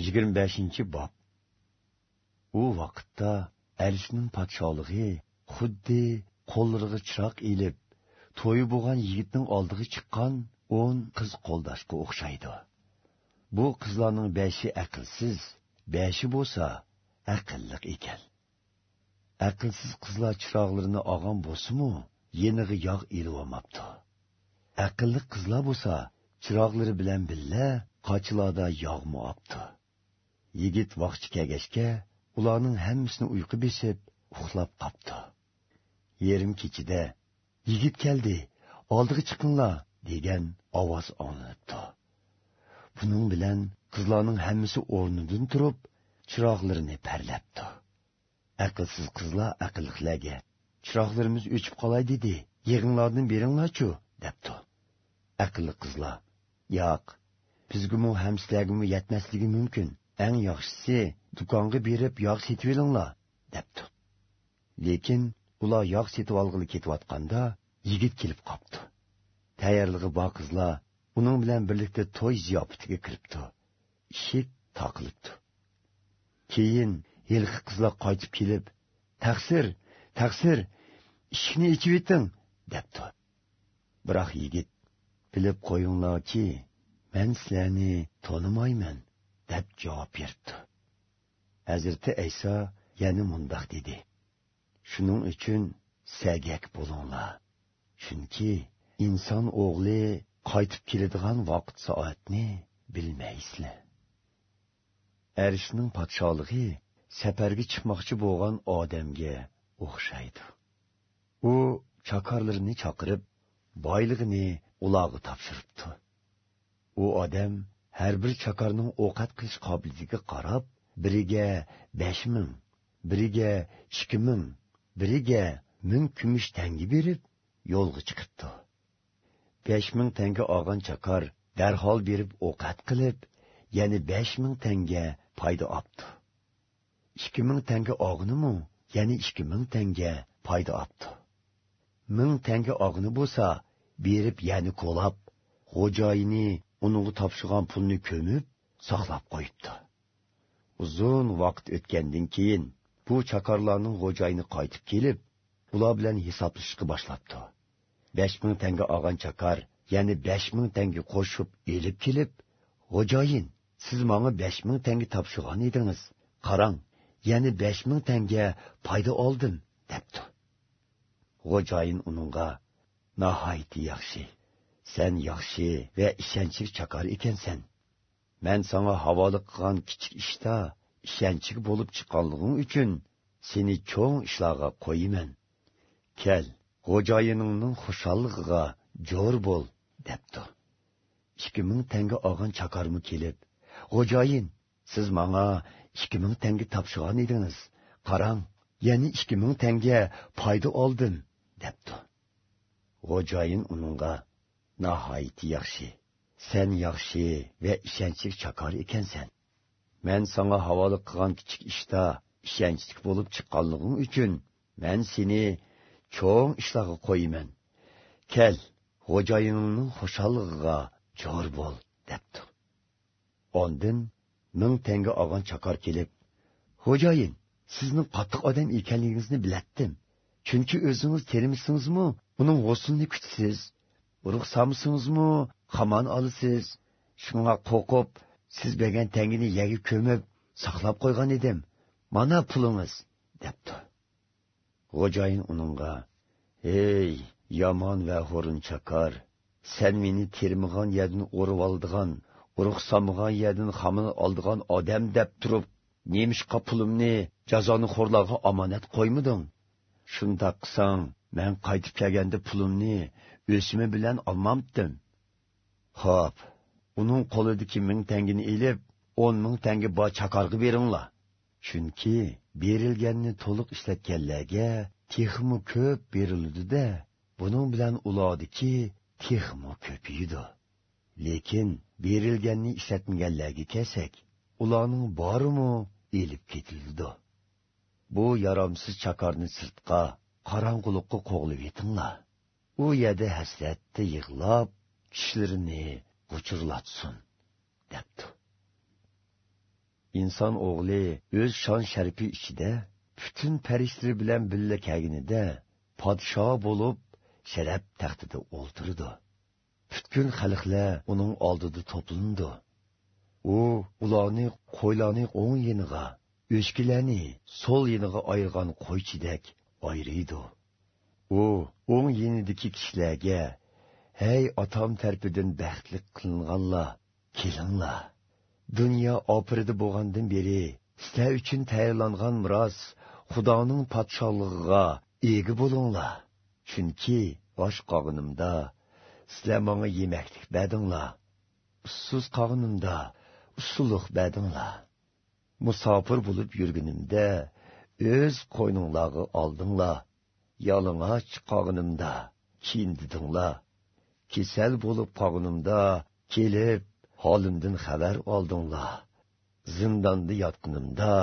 yigirma beshinchi bob. U vaqtda arisning podsholig'i xuddi qo'llariga chiroq ilib to'yi bo'lgan yigitning oldiga chiqqan 10 qiz qo'ldashga o'xshaydi. Bu qizlarning 5i aqlsiz 5i bo'lsa aqlliq ekan. Aqlsiz qizlar chiroqlarini olgan bo'lsimu yeniga yog' ilib aqlli qizlar bo'lsa chiroqlari bilan billa qochilarda yog'mi opti yigit vaqti kelgachga ularning hammasini uyqu besib uxlab qopti yerim kechida yigit keldi oldiga chiqinglar degan ovoz olinibdi. Buning bilan qizlarning hammasi o'rnidan turib chiroqlarini parlabdi aqlsiz qizlar aqlliqlarga chiroqlarimiz o'chib qolay dedi. Yig'inglarni beringlarchu debdi. Aqlli qizlar yo'q bizgimi ham sizlargimi yetmasligi mumkin. Eng yaxshisi do'konga berib yog' setib olinglar debdi lekin ular yog' setib olg'ili ketayotganda yigit kelib qopdi tayyorlig'i bor qizlar uning bilan birlikda to'y ziyofatiga kiribdi. Eshik toqilibdi keyin yilqi qizlar qaytib kelib taqsir taqsir eshikni ichib eting debdi biroq yigit bilib qo'yinglarki men sizlarni tonimayman deb javob berdi. Hazrati ayso yana mundoq dedi. Shuning uchun sagak bo'linglar. Chunki inson o'g'li qaytib keladigan vaqt soatni bilmaysizlar. Arishning podsholig'i safarga chiqmoqchi bo'lgan odamga o'xshaydi. U chokorlarni chaqirib boylig'ini ularga topshiribdi. U odam har bir chakorning ovqat qilish qobiliyatiga qarab biriga besh ming biriga ikki ming biriga ming kumush tangi berib yo'lga chiqibdi. Besh ming tanga olgan chakor darhol berib ovqat qilib yana besh ming tanga foyda olibdi ikki ming tanga og'inimu yana ikki ming tanga foyda olibdi ming tanga og'ini bo'lsa berib yani qo'lab xo'jayini uningga topshirgan pulni ko'mib saqlab qo'yibdi. Uzun vaqt o'tgandan keyin bu chakorlarning xo'jayini qaytib kelib ular bilan hisoblashishga boshlabdi. Besh ming tanga olgan chakar ya'ni besh ming tanga qo'shib elib kelib xo'jayin siz manga besh ming tanga topshirgan edingiz qarang ya'ni besh ming tanga foyda oldim debdi. Xo'jayin uningga nihoyatda yaxshi. Sen yaxshi va ishonchli chakar ekansan. Men sanga havola qilgan kichik ishda ishonchli bo'lib chiqqanliging uchun seni cho'ng ishlarga qo'yaman kel xo'jayiningning xushalligiga jo'r bo'l debdi ikki ming tanga olgan chakarmi kelib xo'jayin siz manga ikki ming tanga topshirgan edingiz qarang yana ikki ming tanga foyda oldim debdi xo'jayin uningga nihoyatda yaxshi. Sen yaxshi va ishonchli chakor ekansan. Man sanga havola qilgan kichik ishda ishonchli bo'lib chiqqanliging uchun man seni cho'ng ishlarga qo'yaman kel xo'jayiningning xushalligiga jo'r bo'l debdi ondin ming tanga olgan chakor kelib xo'jayin sizning qattiq odam ekanligingizni bilatdim. Chunki o'zingiz termisingizmi uning g'uslini kutsiz uruq samsingizmi hamon olasiz. Shunga qo'rqib siz bergan tengini yagi ko'mib saqlab qo'ygan edim. Mana pulingiz debdi. Xo'jayin uningga ey yomon va chakor sen meni termig'an yerdan o'rib oldigan urug' solmagan yerdan xamin oldigan odam deb turib nemishqa pulimni jazoni xo'rlarga omonat qo'ymiding? Shundoq qilsang man qaytib kelganda pulimni o'simi bilan olmamdim xo'p uning qo'lidagi ming tangini ilib o'n ming tanga bor chaqarg'i beringlar. Chunki berilganni to'liq ishlatganlarga texmu ko'p beriladi-da buning bilan ulardiki texmu ko'paydi lekin berilganni ishlatmaganlarga kelsak ularning borimu elib ketildi bu yaromsiz chakorni sirtqa qorong'ulikqa qo'g'lib yetinglar u yerda hasratda yig'lab kishilarini g'uchurlatsin debdi. Inson o'g'li o'z shon sharifi ichida butun farishtalar bilan birga kelganida podsho bo'lib sharaf taxtida o'ltirdi. Butkun xalqlar uning oldida to'plandi u ularni qo'ylarni o'ng yiniga o'shkilarni so'l yiniga ayirgan qo'ychidek ayriydi u o'ng yenidagi kishilarga hey otam tarpidan baxtli qilinganlar kelinglar. Dunyo opirida bo'lgandan beri sizlar uchun tayyorlangan miros xudoning podshohligiga ega bo'linglar. Chunki bosh qog'inimda sizlar manga yemaklik berdinglar. Ussiz qog'inimda usulliq berdinglar. Musofir bo'lib yurgunimda o'z qo'yninglarga oldinglar. Yalang'och qog'inimda kiyindidinglar kesal bo'lib qog'inimda kelib holimdan xabar oldinglar. Zindonda yotqinimda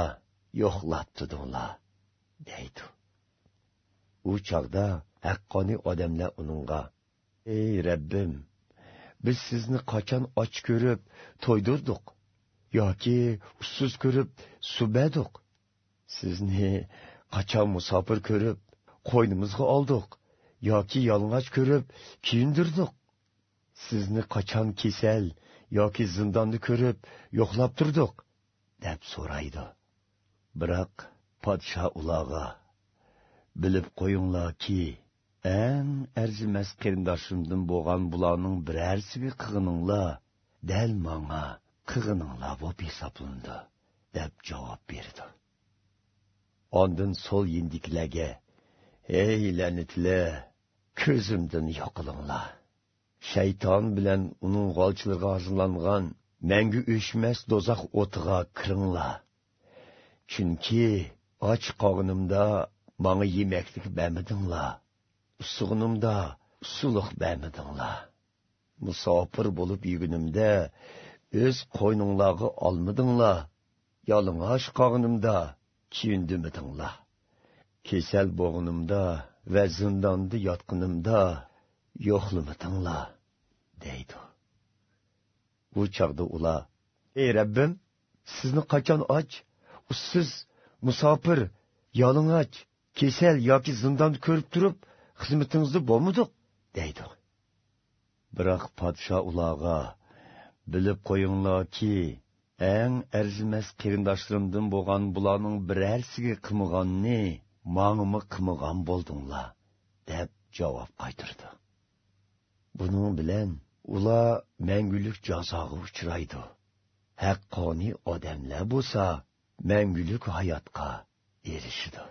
yo'qlatdidinglar deydi. U chog'da haqqoniy odamlar uningga ey rabbim biz sizni qachon och ko'rib to'ydirdik yoki ussiz ko'rib subadik? Sizni qachon musofir ko'rib qo'ynimizga oldik yoki yalang'och ko'rib kiyindirdik sizni qachon kesal yoki zindonni ko'rib yo'qlab turdik deb so'raydi. Biroq podsho ularga bilib qo'yinglarki eng arzimas qarindoshimdan bo'lgan bularning birarsiga qig'ininglar dal manga qig'ininglar bo'lib hisoblandi deb javob berdi. Ondin so'l yindiklarga ey lanitlar ko'zimdan yo'qilinglar shayton bilan uning g'olchiligi hozirlangan mangu o'chmas do'zax o'tiga kiringlar chunki och qog'inimda manga yemaklik bermadinglar usig'inimda suliq bermadinglar musofir bo'lib yugunimda o'z qo'yninglarga olmadinglar yalang'och qog'inimda kiyindimidinglar kesal bo'g'inimda va zindonda yotqinimda yo'qlamadinglar deydi bu chog'da ular ey rabbim sizni qachon och? Ussiz musofir yalang'och kesal yoki zindon ko'rib turib xizmatingizda bo'lmadik deydi biroq podsho ularga bilib qo'yinglarki eng arzimas qarindoshlarimdan bo'lgan bularning birarsiga qilmaganni mangimi qilmagan bo'ldinglar deb javob qaytirdi buning bilan ular mangulik jazoga uchraydi haqqoniy odamlar bo'lsa мәңгілік hayotga erishidi